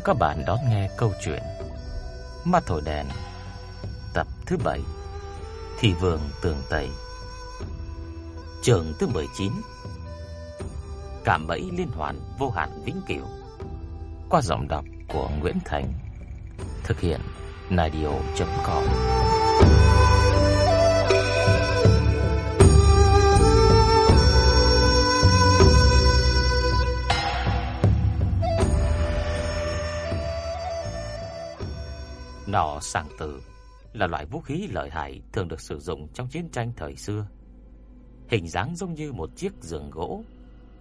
Mời các bạn đón nghe câu chuyện Mắt thổi đèn, Tập thứ 7 Thị vườn tường Tây Trường thứ 19 Cảm bẫy liên hoàn vô hạn vĩnh cửu. Qua giọng đọc của Nguyễn Thành, Thực hiện Nadio.com Sàng tử là loại vũ khí lợi hại thường được sử dụng trong chiến tranh thời xưa. Hình dáng giống như một chiếc giường gỗ,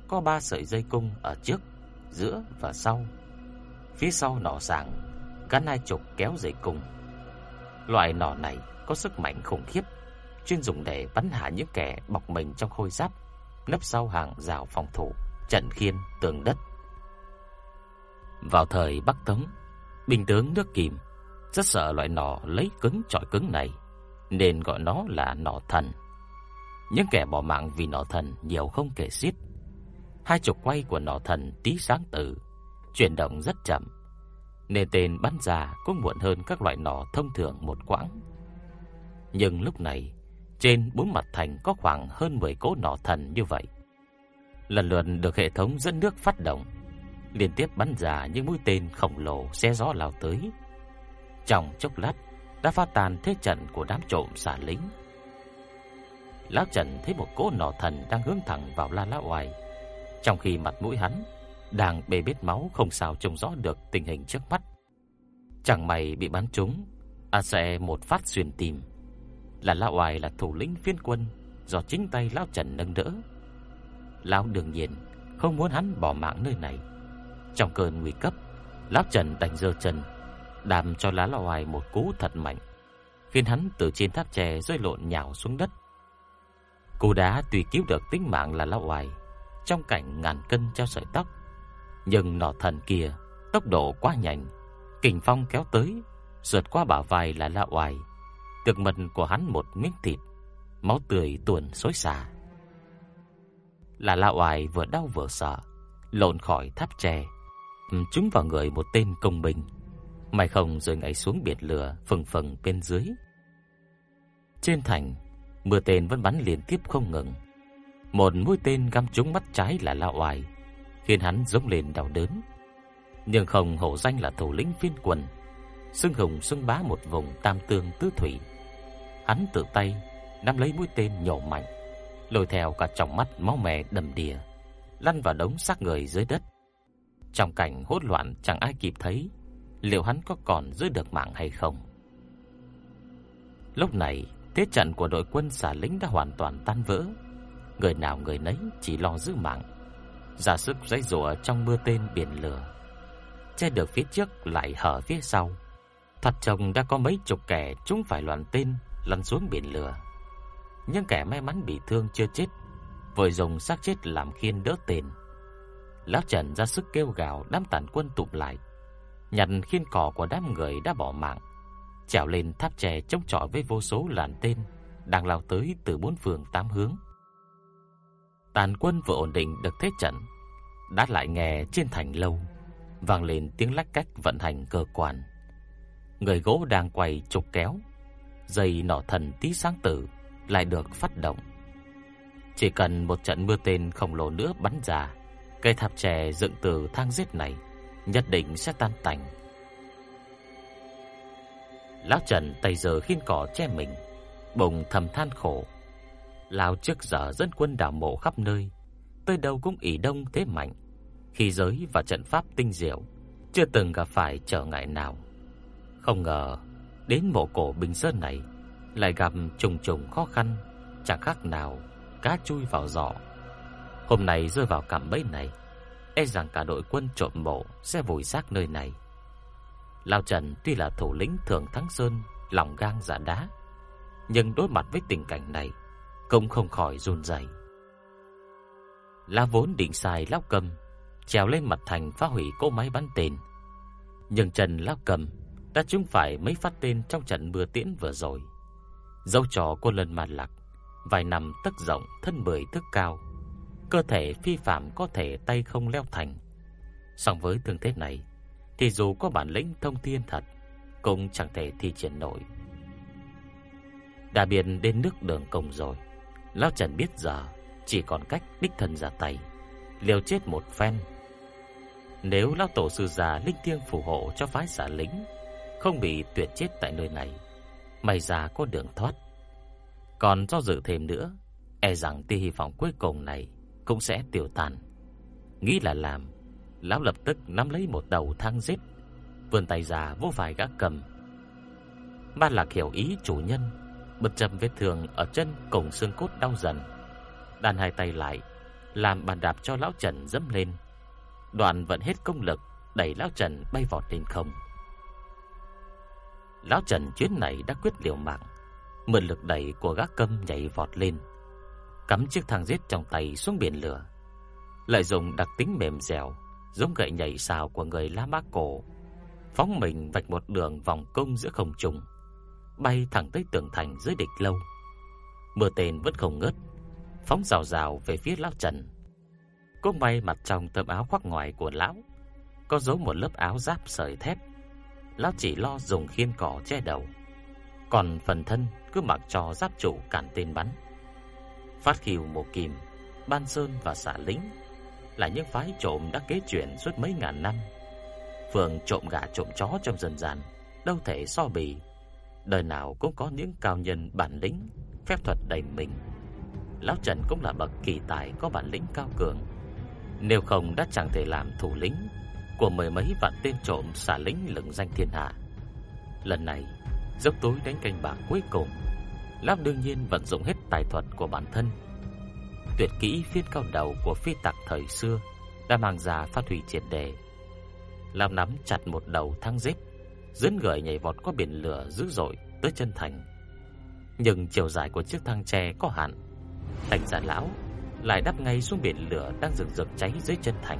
có ba sợi dây cung ở trước, giữa và sau. Phía sau nỏ sàng gắn hai trục kéo dây cung. Loại nỏ này có sức mạnh khủng khiếp, chuyên dùng để bắn hạ những kẻ bọc mình trong khôi giáp, nấp sau hàng rào phòng thủ, trận khiên, tường đất. Vào thời Bắc Tống, binh tướng nước Kim rất sợ loại nỏ lấy cứng chọi cứng này, nên gọi nó là nỏ thần. Những kẻ bỏ mạng vì nỏ thần nhiều không kể xiết. Hai trục quay của nỏ thần tí sáng tử, chuyển động rất chậm, nên tên bắn ra cũng muộn hơn các loại nỏ thông thường một quãng. Nhưng lúc này, trên bốn mặt thành có khoảng hơn 10 cỗ nỏ thần như vậy. Lần lượt được hệ thống dẫn nước phát động, liên tiếp bắn ra những mũi tên khổng lồ xe gió lao tới. Trong chốc lát đã phá tan thế trận của đám trộm xả lính. Lão Trần thấy một cỗ nỏ thần đang hướng thẳng vào La Lá Oai, trong khi mặt mũi hắn đang bê bết máu không sao trông rõ được tình hình trước mắt. Chẳng may bị bắn trúng, a sẽ một phát xuyên tim. Là Lão Oai là thủ lĩnh phiên quân do chính tay Lão Trần nâng đỡ. Lão đương nhiên không muốn hắn bỏ mạng nơi này. Trong cơn nguy cấp, Lão Trần đành giơ chân đạp cho lá lò hoài một cú thật mạnh, khiến hắn từ trên tháp chè rơi lộn nhào xuống đất. Cú đá tùy cứu được tính mạng là lão hoài, trong cảnh ngàn cân treo sợi tóc, nhưng nọ thần kia tốc độ quá nhanh, kình phong kéo tới, rượt qua bả vai là lão hoài, tược mật của hắn một miếng thịt, máu tươi tuôn xối xả. Là lão hoài vừa đau vừa sợ, lộn khỏi tháp tre, trúng vào người một tên công binh May không rồi nhảy xuống biển lửa phừng phừng bên dưới. Trên thành, mưa tên vẫn bắn liên tiếp không ngừng. Một mũi tên găm trúng mắt trái là La Oai, khiến hắn giống lên đau đớn. Nhưng không hổ danh là thủ lĩnh phiên quần, xưng hùng xưng bá một vùng tam tương tứ thủy. Hắn tự tay nắm lấy mũi tên nhổ mạnh, lôi theo cả trong mắt máu mè đầm đìa, lăn vào đống xác người dưới đất. Trong cảnh hỗn loạn chẳng ai kịp thấy liệu hắn có còn giữ được mạng hay không. Lúc này, thế trận của đội quân xà lính đã hoàn toàn tan vỡ. Người nào người nấy chỉ lo giữ mạng, ra sức giãy giụa trong mưa tên biển lửa. Che được phía trước lại hở phía sau. Thật chồng đã có mấy chục kẻ chúng phải loạn tên lăn xuống biển lửa. Nhưng kẻ may mắn bị thương chưa chết, vội dùng xác chết làm khiên đỡ tên. Lão Trần ra sức kêu gào đám tàn quân tụm lại nhặt khiên cỏ của đám người đã bỏ mạng, trèo lên tháp tre chống chọi với vô số làn tên đang lao tới từ bốn phương tám hướng. Tàn quân vừa ổn định được thế trận, đã lại nghe trên thành lâu vang lên tiếng lách cách vận hành cơ quan. Người gỗ đang quay trục kéo, dây nỏ thần tí sáng tử lại được phát động. Chỉ cần một trận mưa tên khổng lồ nữa bắn ra, cây tháp chè dựng từ thang giết này nhất định sẽ tan tành. Lão Trần tay giờ khiên cỏ che mình, bỗng thầm than khổ. Lão trước giờ dẫn quân đảo mộ khắp nơi, tới đâu cũng ỷ đông thế mạnh, khi giới và trận pháp tinh diệu, chưa từng gặp phải trở ngại nào. Không ngờ, đến mộ cổ Bình Sơn này lại gặp trùng trùng khó khăn, chẳng khác nào cá chui vào giỏ. Hôm nay rơi vào cạm bẫy này, e rằng cả đội quân trộm mộ sẽ vùi xác nơi này. Lão Trần tuy là thủ lĩnh thường thắng sơn, lòng gan dạ đá, nhưng đối mặt với tình cảnh này, cũng không khỏi run rẩy. La vốn định xài lão cầm, trèo lên mặt thành phá hủy cỗ máy bắn tên. Nhưng Trần lão cầm đã trúng phải mấy phát tên trong trận mưa tiễn vừa rồi. Dấu trò cô lần màn lạc, vài nằm tức rộng, thân mười thước cao, cơ thể phi phạm có thể tay không leo thành. Song với thương thế này, thì dù có bản lĩnh thông thiên thật cũng chẳng thể thi triển nổi. Đã biệt đến nước đường công rồi, lão Trần biết giờ chỉ còn cách đích thân ra tay, liều chết một phen. Nếu lão tổ sư già linh thiêng phù hộ cho phái giả lính không bị tuyệt chết tại nơi này, may ra có đường thoát. Còn do dự thêm nữa, e rằng tia hy vọng cuối cùng này cũng sẽ tiêu tan. Nghĩ là làm, lão lập tức nắm lấy một đầu thang rết, vươn tay ra vô vài gã cầm. Ma Lạc hiểu ý chủ nhân, bất chậm vết thương ở chân cùng xương cốt đau dần. Đàn hai tay lại, làm bàn đạp cho lão Trần dẫm lên. Đoàn vẫn hết công lực, đẩy lão Trần bay vọt lên không. Lão Trần chuyến này đã quyết liều mạng, mượn lực đẩy của gã cầm nhảy vọt lên, cắm chiếc thang giết trong tay xuống biển lửa, lại dùng đặc tính mềm dẻo, giống gậy nhảy xào của người La Mã cổ, phóng mình vạch một đường vòng cung giữa không trung, bay thẳng tới tường thành dưới địch lâu. Mưa tên vẫn không ngớt, phóng rào rào về phía lão Trần. Cô may mặt trong tấm áo khoác ngoài của lão, có dấu một lớp áo giáp sợi thép. Lão chỉ lo dùng khiên cỏ che đầu, còn phần thân cứ mặc cho giáp trụ cản tên bắn. Phát kiều một kìm, ban sơn và xả lính là những phái trộm đã kế truyền suốt mấy ngàn năm. Phường trộm gà trộm chó trong dân gian đâu thể so bì. Đời nào cũng có những cao nhân bản lĩnh, phép thuật đầy mình. Lão Trần cũng là bậc kỳ tài có bản lĩnh cao cường. Nếu không đã chẳng thể làm thủ lĩnh của mười mấy vạn tên trộm xả lính lừng danh thiên hạ. Lần này, dốc tối đánh canh bạc cuối cùng, Lão đương nhiên vận dụng hết tài thuật của bản thân tuyệt kỹ phiên cao đầu của phi tặc thời xưa đã mang ra phát huy triệt đề. Làm nắm chặt một đầu thang dếp dẫn gửi nhảy vọt qua biển lửa dữ dội tới chân thành. Nhưng chiều dài của chiếc thang tre có hạn, thành giả lão lại đắp ngay xuống biển lửa đang rực rực cháy dưới chân thành.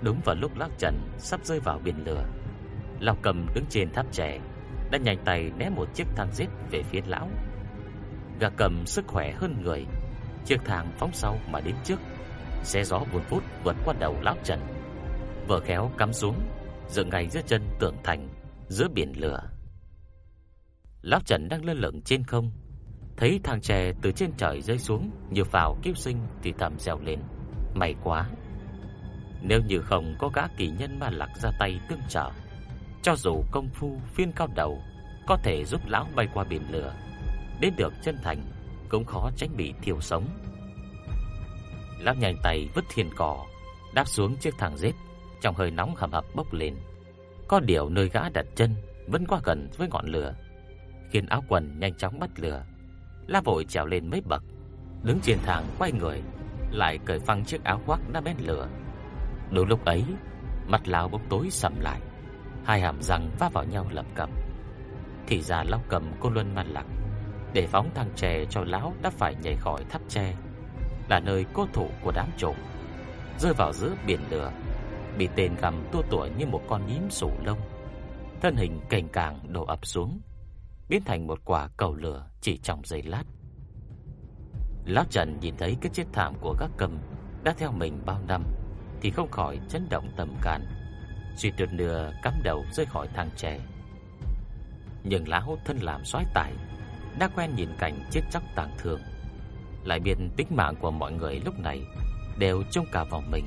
Đúng vào lúc lão Trần sắp rơi vào biển lửa, lão cầm đứng trên tháp tre đã nhanh tay né một chiếc thang giết về phía lão. Gà cầm sức khỏe hơn người, chiếc thang phóng sau mà đến trước, xe gió buồn phút vượt qua đầu lão Trần. Vợ khéo cắm xuống, dựng ngay giữa chân tượng thành giữa biển lửa. Lão Trần đang lơ lửng trên không, thấy thang tre từ trên trời rơi xuống như phào cứu sinh thì thầm reo lên, may quá. Nếu như không có gã kỳ nhân ma lạc ra tay tương trợ, cho dù công phu phiên cao đầu có thể giúp lão bay qua biển lửa, đến được chân thành cũng khó tránh bị thiêu sống. Lão nhanh tay vứt thiền cỏ, đáp xuống chiếc thang dép trong hơi nóng hầm hập bốc lên. Có điều nơi gã đặt chân vẫn quá gần với ngọn lửa, khiến áo quần nhanh chóng bắt lửa. La vội trèo lên mấy bậc, đứng trên thang quay người, lại cởi phăng chiếc áo khoác đã bén lửa. Đúng lúc ấy, mặt lão bỗng tối sầm lại, hai hàm răng va vào nhau lập cập. Thì ra lão cầm cô luân mặt lặc, để phóng thằng trẻ cho lão đã phải nhảy khỏi tháp tre, là nơi cố thủ của đám trộm, rơi vào giữa biển lửa, bị tên gầm tua tuổi như một con nhím sủ lông. Thân hình cành càng đổ ập xuống, biến thành một quả cầu lửa chỉ trong giây lát. Lão Trần nhìn thấy cái chết thảm của các cầm đã theo mình bao năm thì không khỏi chấn động tâm can, suy tuyệt nửa cắm đầu rơi khỏi thang tre. Nhưng lão thân làm soái tài đã quen nhìn cảnh chết chóc tàn thương, lại biết tính mạng của mọi người lúc này đều trông cả vào mình,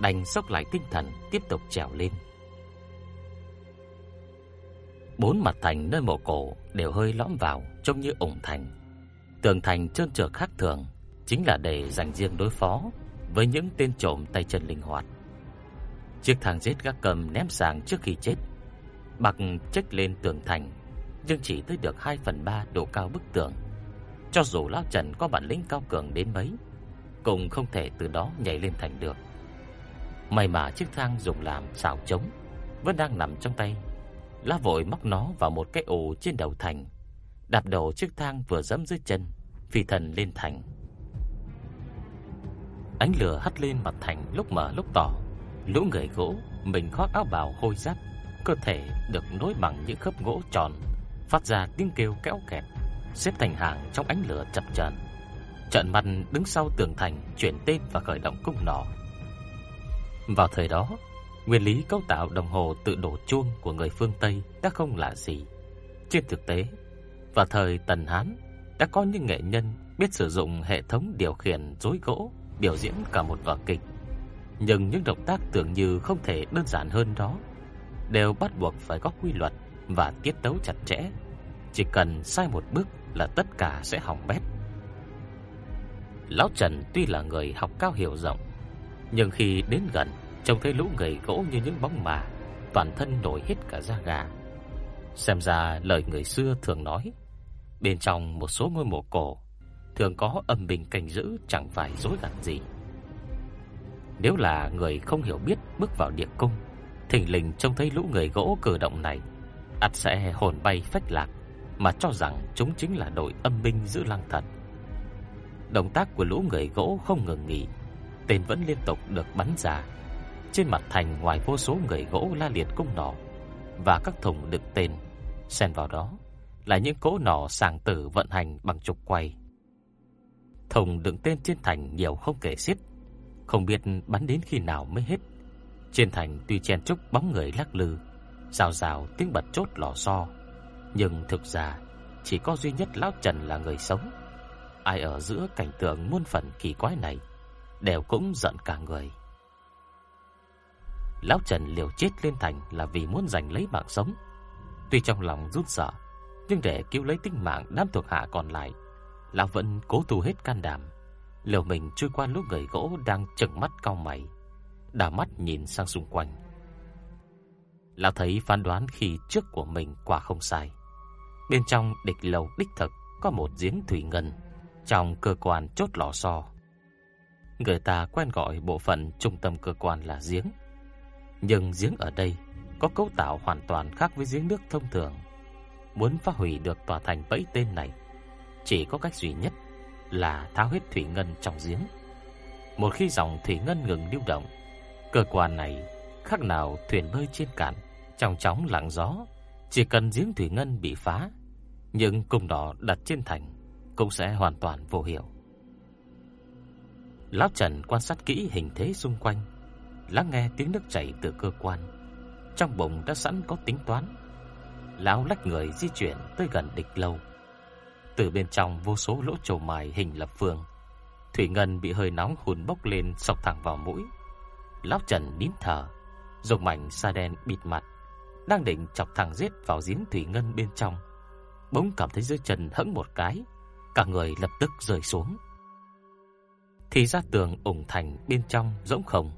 đành sốc lại tinh thần tiếp tục trèo lên. Bốn mặt thành nơi mộ cổ đều hơi lõm vào trông như ủng thành. Tường thành trơn trượt khác thường chính là để dành riêng đối phó với những tên trộm tay chân linh hoạt. Chiếc thang giết gác cầm ném sàng trước khi chết, bạc trách lên tường thành nhưng chỉ tới được 2 phần 3 độ cao bức tường. Cho dù lão Trần có bản lĩnh cao cường đến mấy, cũng không thể từ đó nhảy lên thành được. May mà chiếc thang dùng làm xào trống vẫn đang nằm trong tay. Lá vội móc nó vào một cái ổ trên đầu thành, đạp đầu chiếc thang vừa dẫm dưới chân, phi thần lên thành. Ánh lửa hắt lên mặt thành lúc mở lúc tỏ, lũ người gỗ mình khoác áo bào hôi rách, cơ thể được nối bằng những khớp gỗ tròn phát ra tiếng kêu kéo kẹt, xếp thành hàng trong ánh lửa chập chờn. Trận mặt đứng sau tường thành chuyển tên và khởi động cung nỏ. Vào thời đó, Nguyên lý cấu tạo đồng hồ tự đổ chuông của người phương Tây đã không lạ gì. Trên thực tế, vào thời Tần Hán đã có những nghệ nhân biết sử dụng hệ thống điều khiển rối gỗ biểu diễn cả một vở kịch. Nhưng những động tác tưởng như không thể đơn giản hơn đó đều bắt buộc phải có quy luật và tiết tấu chặt chẽ. Chỉ cần sai một bước là tất cả sẽ hỏng bét. Lão Trần tuy là người học cao hiểu rộng, nhưng khi đến gần, trông thấy lũ người gỗ như những bóng mà, toàn thân nổi hết cả da gà. Xem ra lời người xưa thường nói, bên trong một số ngôi mộ cổ thường có âm bình canh giữ chẳng phải dối gạt gì. Nếu là người không hiểu biết bước vào địa cung, thình lình trông thấy lũ người gỗ cử động này, ắt sẽ hồn bay phách lạc mà cho rằng chúng chính là đội âm binh giữ lăng thật. Động tác của lũ người gỗ không ngừng nghỉ, tên vẫn liên tục được bắn ra. Trên mặt thành ngoài vô số người gỗ la liệt cung nỏ và các thùng đựng tên, xen vào đó là những cỗ nỏ sàng tử vận hành bằng trục quay. Thùng đựng tên trên thành nhiều không kể xiết, không biết bắn đến khi nào mới hết. Trên thành tuy chen chúc bóng người lắc lư, rào rào tiếng bật chốt lò xo, nhưng thực ra chỉ có duy nhất lão Trần là người sống. Ai ở giữa cảnh tượng muôn phần kỳ quái này đều cũng giận cả người. Lão Trần liều chết lên thành là vì muốn giành lấy mạng sống. Tuy trong lòng rút sợ, nhưng để cứu lấy tính mạng đám thuộc hạ còn lại, lão vẫn cố tu hết can đảm, liều mình trôi qua lúc người gỗ đang chừng mắt cau mày, đảo mắt nhìn sang xung quanh. Lão thấy phán đoán khi trước của mình quả không sai. Bên trong địch lầu đích thực có một giếng thủy ngân trong cơ quan chốt lò xo. Người ta quen gọi bộ phận trung tâm cơ quan là giếng. Nhưng giếng ở đây có cấu tạo hoàn toàn khác với giếng nước thông thường. Muốn phá hủy được tòa thành bẫy tên này, chỉ có cách duy nhất là tháo hết thủy ngân trong giếng. Một khi dòng thủy ngân ngừng lưu động, cơ quan này khác nào thuyền bơi trên cạn, trong chóng lặng gió, chỉ cần giếng thủy ngân bị phá, những cung đỏ đặt trên thành cũng sẽ hoàn toàn vô hiệu. Lão Trần quan sát kỹ hình thế xung quanh, lắng nghe tiếng nước chảy từ cơ quan. Trong bụng đã sẵn có tính toán. Lão lách người di chuyển tới gần địch lâu. Từ bên trong vô số lỗ trầu mài hình lập phương, thủy ngân bị hơi nóng hùn bốc lên sộc thẳng vào mũi. Lão Trần nín thở, dùng mảnh sa đen bịt mặt, đang định chọc thẳng giết vào giếng thủy ngân bên trong. Bỗng cảm thấy dưới chân hững một cái, cả người lập tức rơi xuống. Thì ra tường ủng thành bên trong rỗng không.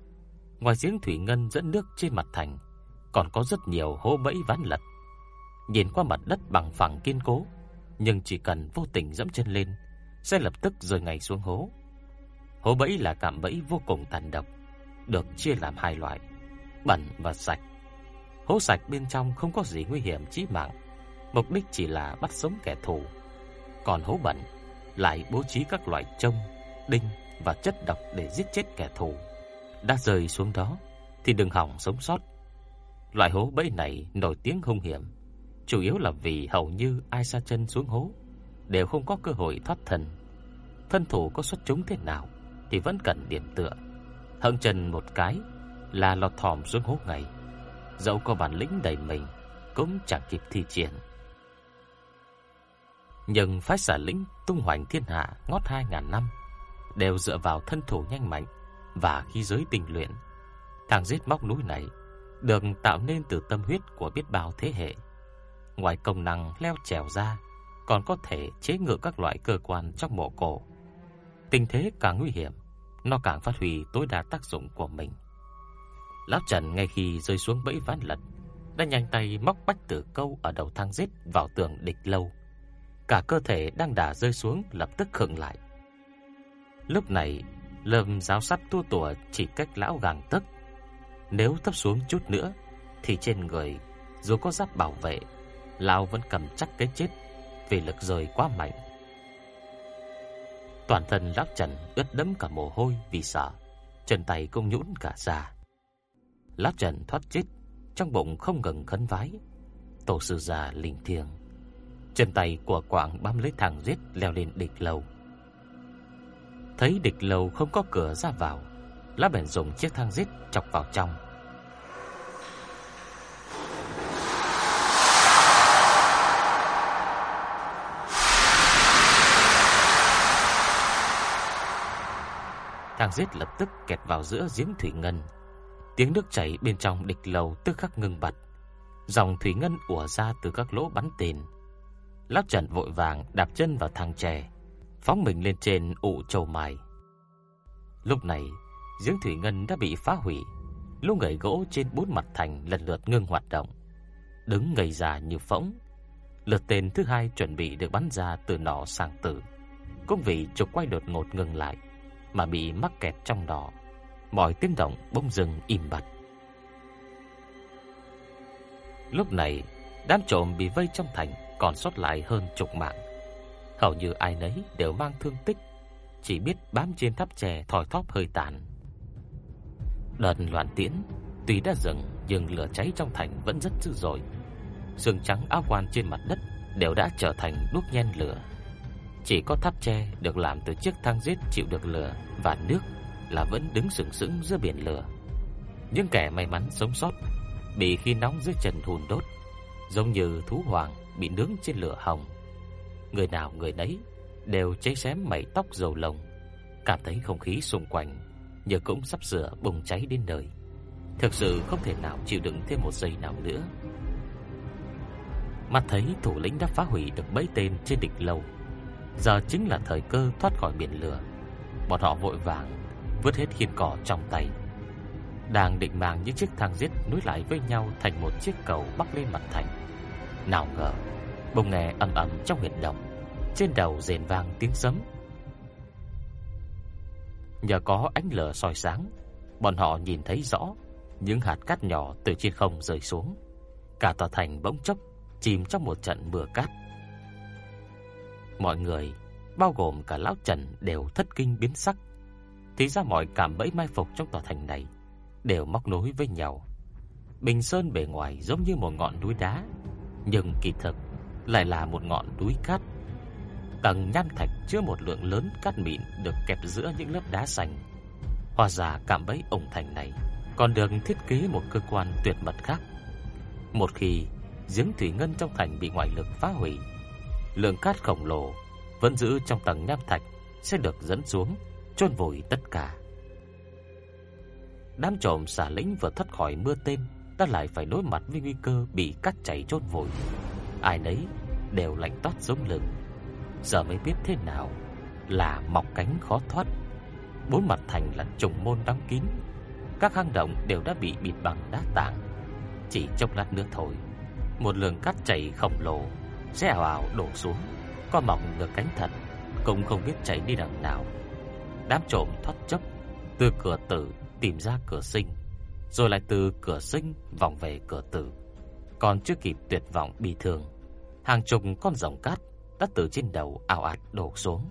Ngoài giếng thủy ngân dẫn nước trên mặt thành, còn có rất nhiều hố bẫy ván lật. Nhìn qua mặt đất bằng phẳng kiên cố, nhưng chỉ cần vô tình dẫm chân lên, sẽ lập tức rơi ngay xuống hố. Hố bẫy là cạm bẫy vô cùng tàn độc, được chia làm hai loại, bẩn và sạch. Hố sạch bên trong không có gì nguy hiểm chí mạng, mục đích chỉ là bắt sống kẻ thù. Còn hố bẩn lại bố trí các loại trông, đinh và chất độc để giết chết kẻ thù. Đã rơi xuống đó thì đừng hỏng sống sót. Loại hố bẫy này nổi tiếng hung hiểm, chủ yếu là vì hầu như ai sa chân xuống hố, đều không có cơ hội thoát thân. Thân thủ có xuất chúng thế nào thì vẫn cần điểm tựa. Hận chân một cái là lọt thỏm xuống hố ngay. Dẫu có bản lĩnh đầy mình, cũng chẳng kịp thi triển. Nhưng phái xả lĩnh tung hoành thiên hạ ngót hai ngàn năm, đều dựa vào thân thủ nhanh mạnh và khí giới tình luyện. Thằng giết móc núi này được tạo nên từ tâm huyết của biết bao thế hệ. Ngoài công năng leo trèo ra, còn có thể chế ngự các loại cơ quan trong mộ cổ. Tình thế càng nguy hiểm, nó càng phát huy tối đa tác dụng của mình. Lão Trần ngay khi rơi xuống bẫy ván lật, đã nhanh tay móc bách tử câu ở đầu thang giết vào tường địch lâu. Cả cơ thể đang đà rơi xuống lập tức khựng lại. Lúc này, lầm giáo sắt tua tủa chỉ cách lão gàng tấc. Nếu thấp xuống chút nữa, thì trên người dù có giáp bảo vệ, lão vẫn cầm chắc cái chết vì lực rời quá mạnh. Toàn thân lão Trần ướt đẫm cả mồ hôi vì sợ, chân tay cũng nhũn cả ra. Lão Trần thoát chết, trong bụng không ngừng khấn vái. Tổ sư già linh thiêng. Chân tay của quảng bám lấy thằng giết leo lên địch lầu. Thấy địch lầu không có cửa ra vào, Lão bèn dùng chiếc thang giết chọc vào trong. Thang giết lập tức kẹt vào giữa giếng thủy ngân. Tiếng nước chảy bên trong địch lầu tức khắc ngừng bặt. Dòng thủy ngân ùa ra từ các lỗ bắn tên. Lão Trần vội vàng đạp chân vào thang tre, phóng mình lên trên ụ trầu mài. Lúc này, giếng thủy ngân đã bị phá hủy, lũ người gỗ trên bốn mặt thành lần lượt ngưng hoạt động, đứng ngây ra như phỗng. Lượt tên thứ hai chuẩn bị được bắn ra từ nỏ sang tử, cũng vì trục quay đột ngột ngừng lại mà bị mắc kẹt trong đó. Mọi tiếng động bỗng dừng im bặt. Lúc này, đám trộm bị vây trong thành còn sót lại hơn chục mạng. Hầu như ai nấy đều mang thương tích, chỉ biết bám trên tháp chè thoi thóp hơi tàn. Đợt loạn tiễn tuy đã dừng nhưng lửa cháy trong thành vẫn rất dữ dội. Sương trắng áo quan trên mặt đất đều đã trở thành đuốc nhen lửa. Chỉ có tháp tre được làm từ chiếc thang giết chịu được lửa và nước là vẫn đứng sừng sững giữa biển lửa. Những kẻ may mắn sống sót bị khi nóng dưới trần hùn đốt, giống như thú hoàng bị nướng trên lửa hồng. Người nào người nấy đều cháy xém mảy tóc dầu lồng, cảm thấy không khí xung quanh như cũng sắp sửa bùng cháy đến nơi. Thực sự không thể nào chịu đựng thêm một giây nào nữa. Mắt thấy thủ lĩnh đã phá hủy được mấy tên trên địch lâu, giờ chính là thời cơ thoát khỏi biển lửa. Bọn họ vội vàng vứt hết khiên cỏ trong tay, đang định mang những chiếc thang giết nối lại với nhau thành một chiếc cầu bắc lên mặt thành. Nào ngờ, Bông nghe ầm ầm trong huyệt động, trên đầu rền vang tiếng sấm. Nhờ có ánh lửa soi sáng, bọn họ nhìn thấy rõ những hạt cát nhỏ từ trên không rơi xuống. Cả tòa thành bỗng chốc chìm trong một trận mưa cát. Mọi người, bao gồm cả lão Trần đều thất kinh biến sắc. Thì ra mọi cảm bẫy mai phục trong tòa thành này đều móc nối với nhau. Bình Sơn bề ngoài giống như một ngọn núi đá, nhưng kỳ thực lại là một ngọn núi cát. Tầng nham thạch chứa một lượng lớn cát mịn được kẹp giữa những lớp đá xanh. Hóa ra cạm bẫy ổng thành này còn được thiết kế một cơ quan tuyệt mật khác. Một khi giếng thủy ngân trong thành bị ngoại lực phá hủy, lượng cát khổng lồ vẫn giữ trong tầng nham thạch sẽ được dẫn xuống, chôn vùi tất cả. Đám trộm xả lính vừa thoát khỏi mưa tên đã lại phải đối mặt với nguy cơ bị cát chảy chôn vùi. Ai nấy đều lạnh toát sống lưng. Giờ mới biết thế nào là mọc cánh khó thoát. Bốn mặt thành là trùng môn đóng kín, các hang động đều đã bị bịt bằng đá tảng. Chỉ chốc lát nữa thôi, một lượng cát chảy khổng lồ sẽ ào ào đổ xuống, có mọc được cánh thật cũng không biết chạy đi đằng nào. Đám trộm thoát chốc từ cửa tử tìm ra cửa sinh, rồi lại từ cửa sinh vòng về cửa tử. Còn chưa kịp tuyệt vọng bị thương, hàng chục con rồng cát đã từ trên đầu ảo ạt đổ xuống.